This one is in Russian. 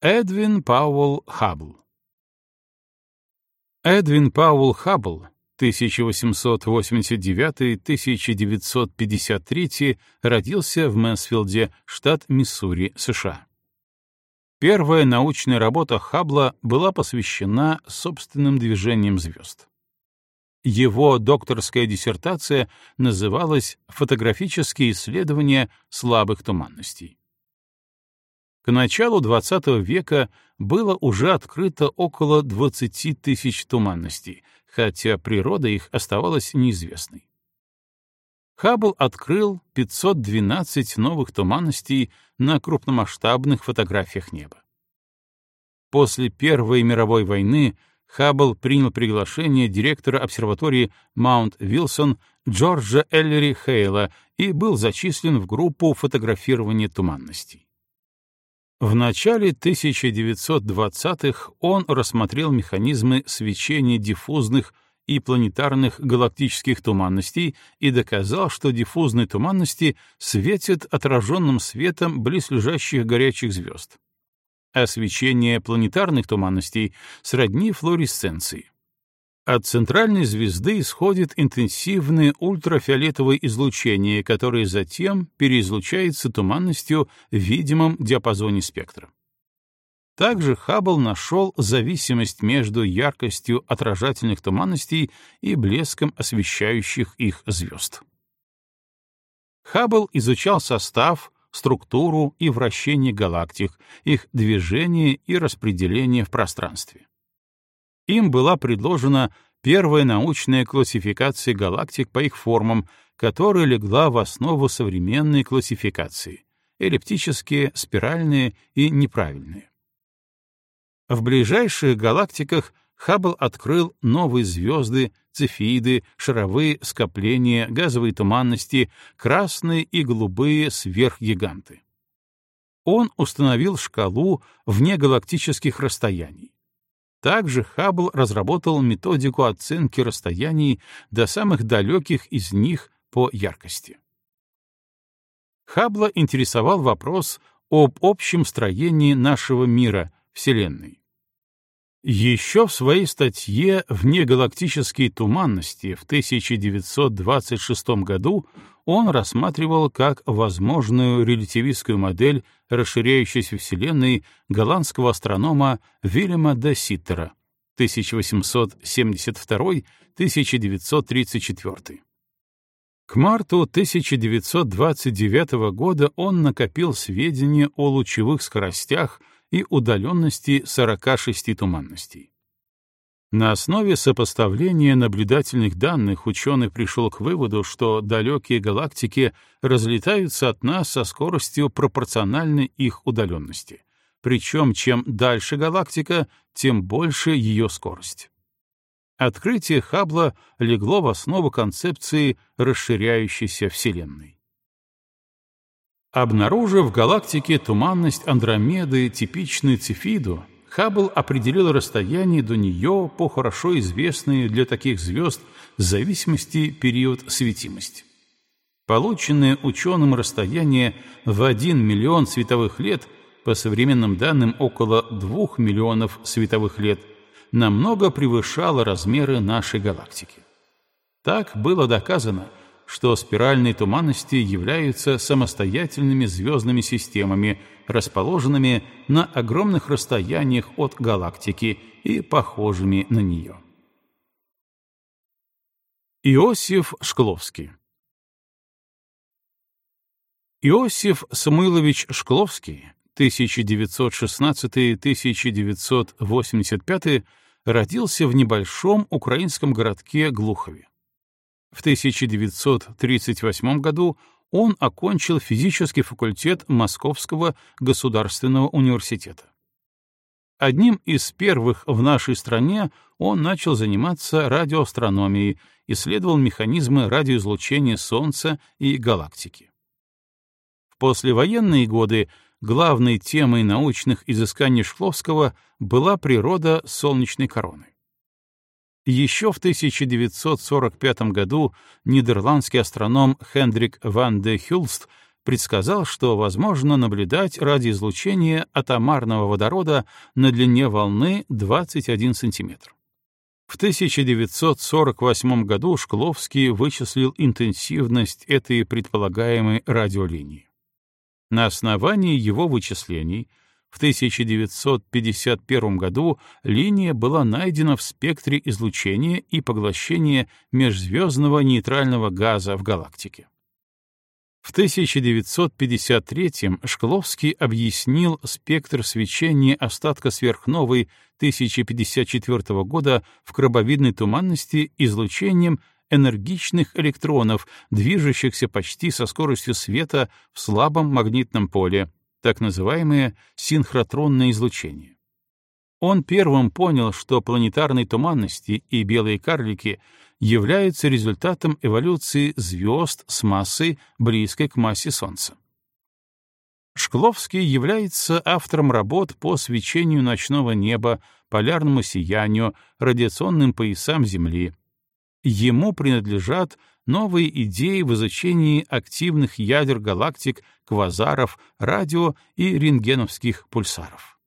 Эдвин Пауэлл Хаббл Эдвин Пауэлл Хаббл 1889-1953 родился в Мэнсфилде, штат Миссури, США. Первая научная работа Хаббла была посвящена собственным движениям звезд. Его докторская диссертация называлась «Фотографические исследования слабых туманностей». К началу XX века было уже открыто около 20 тысяч туманностей, хотя природа их оставалась неизвестной. Хаббл открыл 512 новых туманностей на крупномасштабных фотографиях неба. После Первой мировой войны Хаббл принял приглашение директора обсерватории Маунт-Вилсон Джорджа Эллери Хейла и был зачислен в группу фотографирования туманностей. В начале 1920-х он рассмотрел механизмы свечения диффузных и планетарных галактических туманностей и доказал, что диффузные туманности светят отраженным светом близлежащих горячих звезд. А свечение планетарных туманностей сродни флуоресценции. От центральной звезды исходит интенсивное ультрафиолетовое излучение, которое затем переизлучается туманностью в видимом диапазоне спектра. Также Хаббл нашел зависимость между яркостью отражательных туманностей и блеском освещающих их звезд. Хаббл изучал состав, структуру и вращение галактик, их движение и распределение в пространстве. Им была предложена первая научная классификация галактик по их формам, которая легла в основу современной классификации — эллиптические, спиральные и неправильные. В ближайших галактиках Хаббл открыл новые звезды, цефиды, шаровые скопления, газовые туманности, красные и голубые сверхгиганты. Он установил шкалу внегалактических расстояний. Также Хаббл разработал методику оценки расстояний до самых далеких из них по яркости. Хаббла интересовал вопрос об общем строении нашего мира, Вселенной. Еще в своей статье «Внегалактические туманности» в 1926 году он рассматривал как возможную релятивистскую модель расширяющейся Вселенной голландского астронома Вильяма де Ситтера 1872-1934. К марту 1929 года он накопил сведения о лучевых скоростях и удаленности 46 туманностей. На основе сопоставления наблюдательных данных ученый пришел к выводу, что далекие галактики разлетаются от нас со скоростью пропорциональной их удаленности. Причем чем дальше галактика, тем больше ее скорость. Открытие Хаббла легло в основу концепции расширяющейся Вселенной. Обнаружив в галактике туманность Андромеды, типичную Цефиду, Хаббл определил расстояние до нее по хорошо известной для таких звезд зависимости период светимости. Полученное ученым расстояние в 1 миллион световых лет, по современным данным около 2 миллионов световых лет, намного превышало размеры нашей галактики. Так было доказано, что спиральные туманности являются самостоятельными звездными системами, расположенными на огромных расстояниях от галактики и похожими на нее. Иосиф Шкловский Иосиф Самуилович Шкловский 1916-1985 родился в небольшом украинском городке Глухове. В 1938 году он окончил физический факультет Московского государственного университета. Одним из первых в нашей стране он начал заниматься радиоастрономией, исследовал механизмы радиоизлучения Солнца и галактики. В послевоенные годы главной темой научных изысканий Шкловского была природа солнечной короны. Еще в 1945 году нидерландский астроном Хендрик ван де Хюлст предсказал, что возможно наблюдать радиоизлучение атомарного водорода на длине волны 21 см. В 1948 году Шкловский вычислил интенсивность этой предполагаемой радиолинии. На основании его вычислений в 1951 году линия была найдена в спектре излучения и поглощения межзвездного нейтрального газа в галактике. В 1953 Шкловский объяснил спектр свечения остатка сверхновой 1054 года в крабовидной туманности излучением энергичных электронов, движущихся почти со скоростью света в слабом магнитном поле, так называемое синхротронное излучение. Он первым понял, что планетарные туманности и белые карлики являются результатом эволюции звезд с массой, близкой к массе Солнца. Шкловский является автором работ по свечению ночного неба, полярному сиянию, радиационным поясам Земли. Ему принадлежат новые идеи в изучении активных ядер галактик, квазаров, радио и рентгеновских пульсаров.